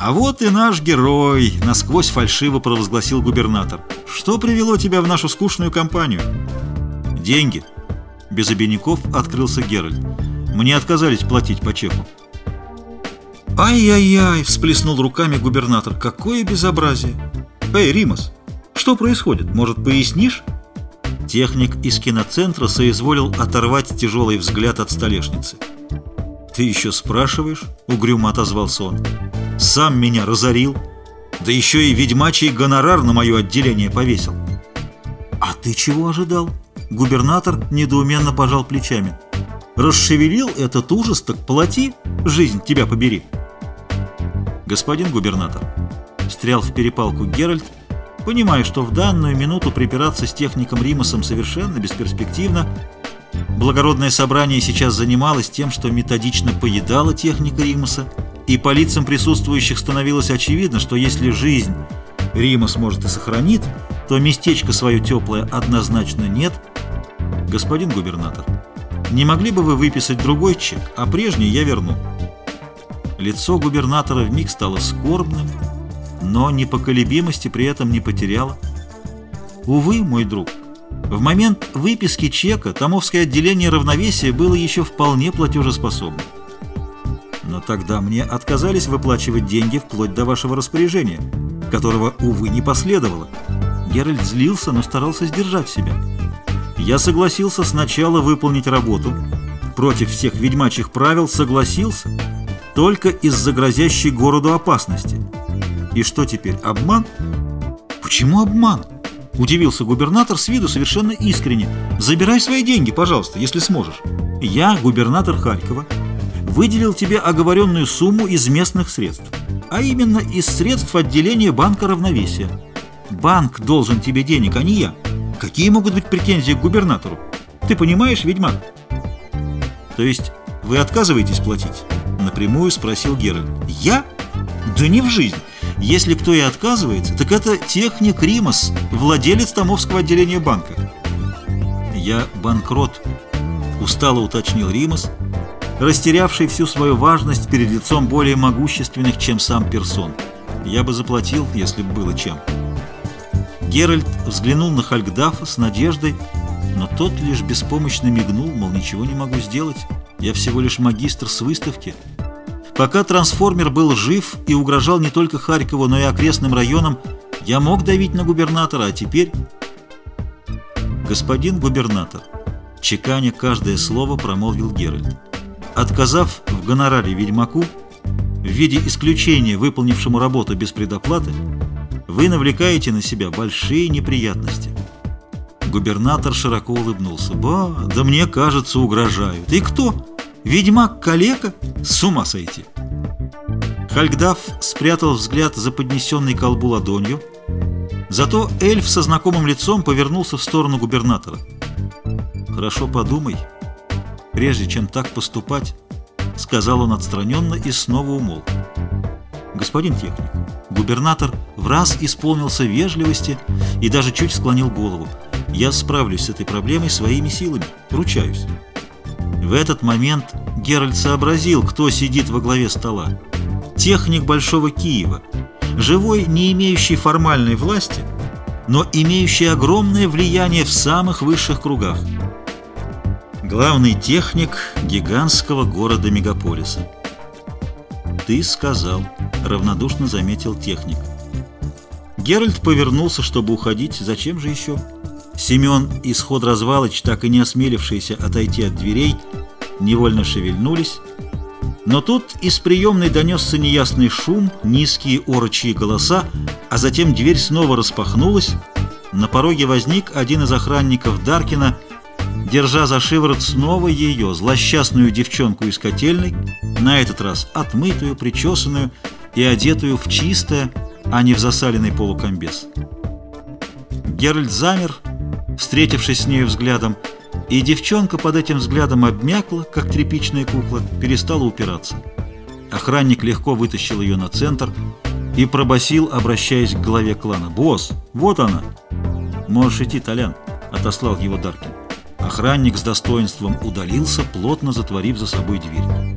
«А вот и наш герой!» — насквозь фальшиво провозгласил губернатор. «Что привело тебя в нашу скучную компанию?» «Деньги». Без обиняков открылся Геральт. «Мне отказались платить по чеку». «Ай-яй-яй!» — всплеснул руками губернатор. «Какое безобразие!» «Эй, Римас, что происходит? Может, пояснишь?» Техник из киноцентра соизволил оторвать тяжелый взгляд от столешницы. «Ты еще спрашиваешь?» — угрюмо отозвался он. «Сам меня разорил, да еще и ведьмачий гонорар на мое отделение повесил». «А ты чего ожидал?» Губернатор недоуменно пожал плечами. «Расшевелил этот ужас, так плати, жизнь тебя побери». «Господин губернатор», — встрял в перепалку Геральт, понимая, что в данную минуту припираться с техником Римасом совершенно бесперспективно, Благородное собрание сейчас занималось тем, что методично поедало техника Римаса, и по лицам присутствующих становилось очевидно, что если жизнь Римас может и сохранит, то местечко свое теплое однозначно нет. Господин губернатор, не могли бы вы выписать другой чек, а прежний я верну? Лицо губернатора вмиг стало скорбным, но непоколебимости при этом не потеряло. Увы, мой друг, в момент выписки чека Томовское отделение равновесия было еще вполне платежеспособно. Но тогда мне отказались выплачивать деньги вплоть до вашего распоряжения, которого, увы, не последовало. Геральт злился, но старался сдержать себя. Я согласился сначала выполнить работу. Против всех ведьмачьих правил согласился, только из-за грозящей городу опасности. И что теперь, обман? Почему обман? Удивился губернатор с виду совершенно искренне. «Забирай свои деньги, пожалуйста, если сможешь. Я, губернатор Харькова, выделил тебе оговоренную сумму из местных средств, а именно из средств отделения банка равновесия. Банк должен тебе денег, а не я. Какие могут быть претензии к губернатору? Ты понимаешь, ведьмак?» «То есть вы отказываетесь платить?» Напрямую спросил Геральт. «Я? Да не в жизнь!» Если кто и отказывается, так это техник Римас, владелец Томовского отделения банка. «Я банкрот», — устало уточнил Римас, растерявший всю свою важность перед лицом более могущественных, чем сам персон. «Я бы заплатил, если бы было чем». Геральт взглянул на Хальгдафа с надеждой, но тот лишь беспомощно мигнул, мол, ничего не могу сделать, я всего лишь магистр с выставки. Пока трансформер был жив и угрожал не только Харькову, но и окрестным районам, я мог давить на губернатора, а теперь... Господин губернатор, чеканя каждое слово, промолвил Геральт. Отказав в гонораре ведьмаку, в виде исключения выполнившему работу без предоплаты, вы навлекаете на себя большие неприятности. Губернатор широко улыбнулся. «Ба, да мне кажется, угрожают. Ты кто?» Ведьмак-калека? С ума сойти! Хальгдаф спрятал взгляд за поднесенной колбу ладонью. Зато эльф со знакомым лицом повернулся в сторону губернатора. «Хорошо подумай, прежде чем так поступать», — сказал он отстраненно и снова умолк. «Господин техник, губернатор в раз исполнился вежливости и даже чуть склонил голову. Я справлюсь с этой проблемой своими силами, ручаюсь». В этот момент Геральт сообразил, кто сидит во главе стола. Техник Большого Киева, живой, не имеющий формальной власти, но имеющий огромное влияние в самых высших кругах. Главный техник гигантского города-мегаполиса. «Ты сказал», — равнодушно заметил техник. Геральт повернулся, чтобы уходить. Зачем же еще? Семен и Сход Развалыч, так и не осмелившиеся отойти от дверей, невольно шевельнулись. Но тут из приемной донесся неясный шум, низкие орочьи голоса, а затем дверь снова распахнулась. На пороге возник один из охранников Даркина, держа за шиворот снова ее, злосчастную девчонку из котельной, на этот раз отмытую, причесанную и одетую в чистое, а не в засаленный полукомбез. Геральт замер, встретившись с нею взглядом, и девчонка под этим взглядом обмякла, как тряпичная кукла, перестала упираться. Охранник легко вытащил ее на центр и пробасил, обращаясь к главе клана. «Босс, вот она!» «Можешь идти, Толян», — отослал его Даркин. Охранник с достоинством удалился, плотно затворив за собой дверь.